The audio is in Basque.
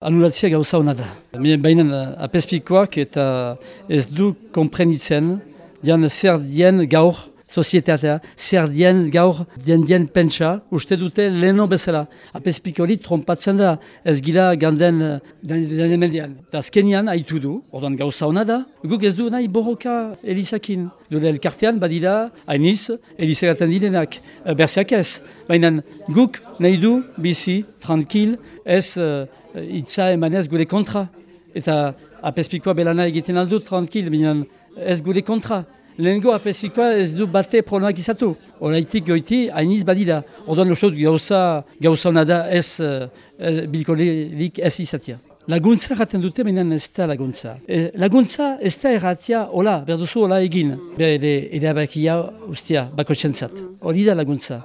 Anulatzia gauza hona da. Baina apespikoak eta ez du komprenitzen dian zer dien gaur sozietatea, zer dien gaur dien dien pentsa, uste dute leheno bezala. Apespiko hori trompatzen da ez gila ganden den emendian. Da azkenian haitu du, ordan gauza hona da, guk ez du nahi borroka elizakin. Dure elkartean badida, hainiz, elizagaten direnak, berziak ez. Baina guk nahi du bizi, tranquil, ez itza emanez gure kontra. Eta apespikoa belana egiten aldu, tranquil, binean ez gure kontra. Lehenko apespikoa ez du bate problemak izatu. Horaitik goiti, hainiz badida. Orduan losot gauza, gauza hona da ez uh, bilkolerik ez izatia. Laguntza erraten dute, baina ez da laguntza. E, laguntza ez da erratia, hola, berduzu hola egin. Be, ere, ere abakia ustia, bako txentzat. Hori da laguntza.